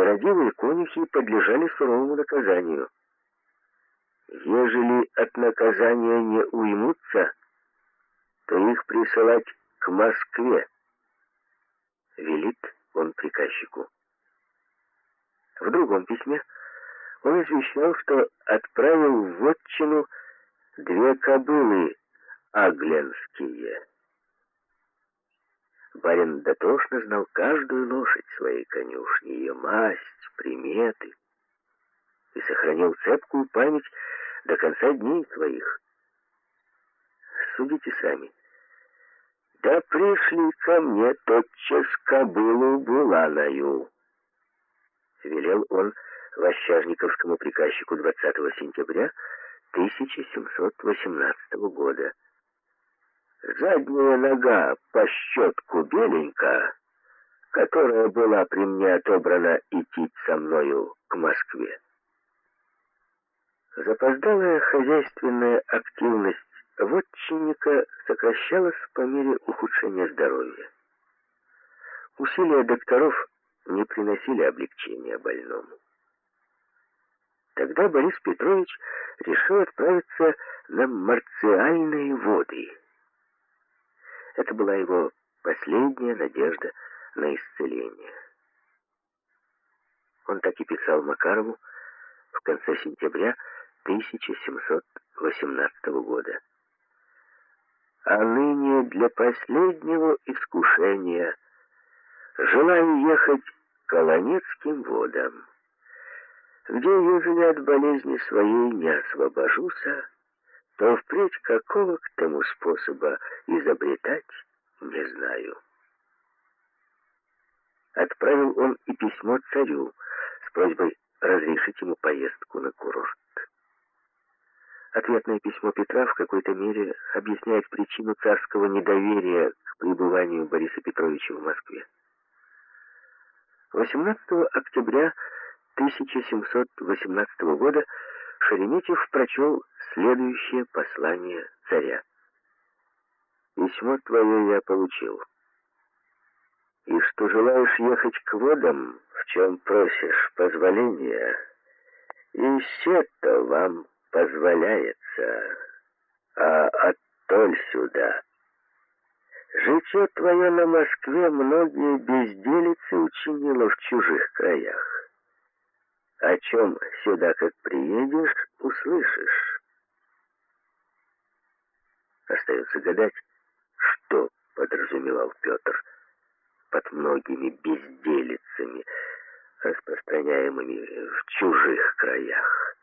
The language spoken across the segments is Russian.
нерадивые конюхи подлежали суровому наказанию. Ежели от наказания не уймутся, то их присылать к Москве, велит он приказчику. В другом письме он извещал, что отправил в отчину две кобылы агленские. Барин дотошно знал каждую лошадь своей конюшни, ее масть, приметы, и сохранил цепкую память до конца дней своих. Судите сами. Да пришли ко мне тотчас кобылу буланою, велел он Ващажниковскому приказчику 20 сентября 1718 года. Задняя нога по щетку беленькая, которая была при мне отобрана идти со мною к Москве. Запоздалая хозяйственная активность вотчинника сокращалась по мере ухудшения здоровья. Усилия докторов не приносили облегчения больному. Тогда Борис Петрович решил отправиться на марциальные воды. Это была его последняя надежда на исцеление. Он так и писал Макарову в конце сентября 1718 года. А ныне для последнего искушения желаю ехать к Колонецким водам где, ежели от болезни своей не освобожуся, то впредь какого к тому способа изобретать не знаю. Отправил он и письмо царю с просьбой разрешить ему поездку на курорт. Ответное письмо Петра в какой-то мере объясняет причину царского недоверия к пребыванию Бориса Петровича в Москве. 18 октября 1718 года Шереметьев прочел следующее послание царя. «Письмо твое я получил. И что желаешь ехать к водам, в чем просишь позволения, и все-то вам позволяется, а оттоль сюда». Житье твое на Москве многие безделицы учинило в чужих краях о чем сюда, как приедешь, услышишь. Остается гадать, что подразумевал Петр под многими безделицами, распространяемыми в чужих краях.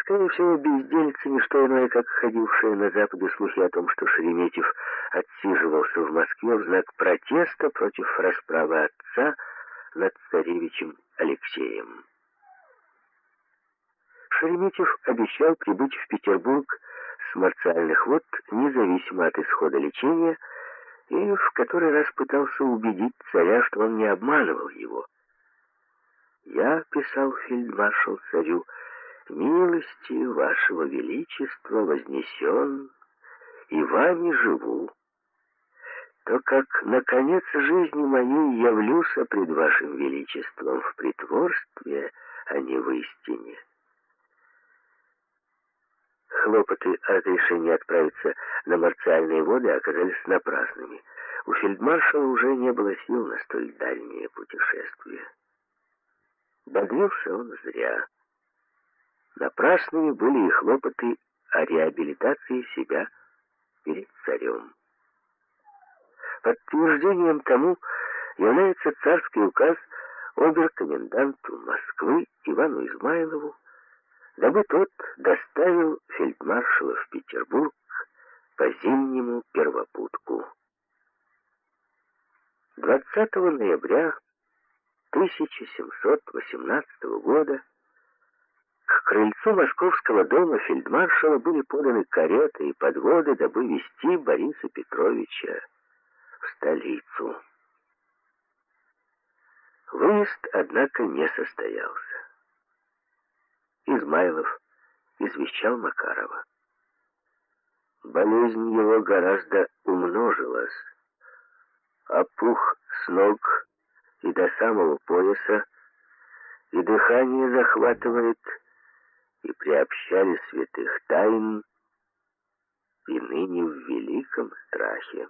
Скорее всего, безделицами, что иное, как ходившие на Западе слухи о том, что Шереметьев отсиживался в Москве в знак протеста против расправы отца над царевичем Алексеем. Шереметьев обещал прибыть в Петербург с марциальных вод независимо от исхода лечения и в который раз пытался убедить царя, что он не обманывал его. «Я, — писал фельдмаршал царю, — милости вашего величества вознесен и вами живу, то как на конец жизни моей явлюся пред вашим величеством в притворстве, а не в истине. Хлопоты о решении отправиться на марциальные воды оказались напрасными. У фельдмаршала уже не было сил на столь дальние путешествия. Бодрился он зря. Напрасными были и хлопоты о реабилитации себя перед царем. Подтверждением тому является царский указ оберкоменданту Москвы Ивану Измайлову, дабы тот доставил фельдмаршала в Петербург по зимнему первопутку. 20 ноября 1718 года к крыльцу московского дома фельдмаршала были поданы кареты и подводы, дабы вести Бориса Петровича в столицу. Выезд, однако, не состоялся. Измайлов извещал Макарова. Болезнь его гораздо умножилась. Опух с ног и до самого пояса, и дыхание захватывает, и приобщали святых тайн, и ныне в великом страхе.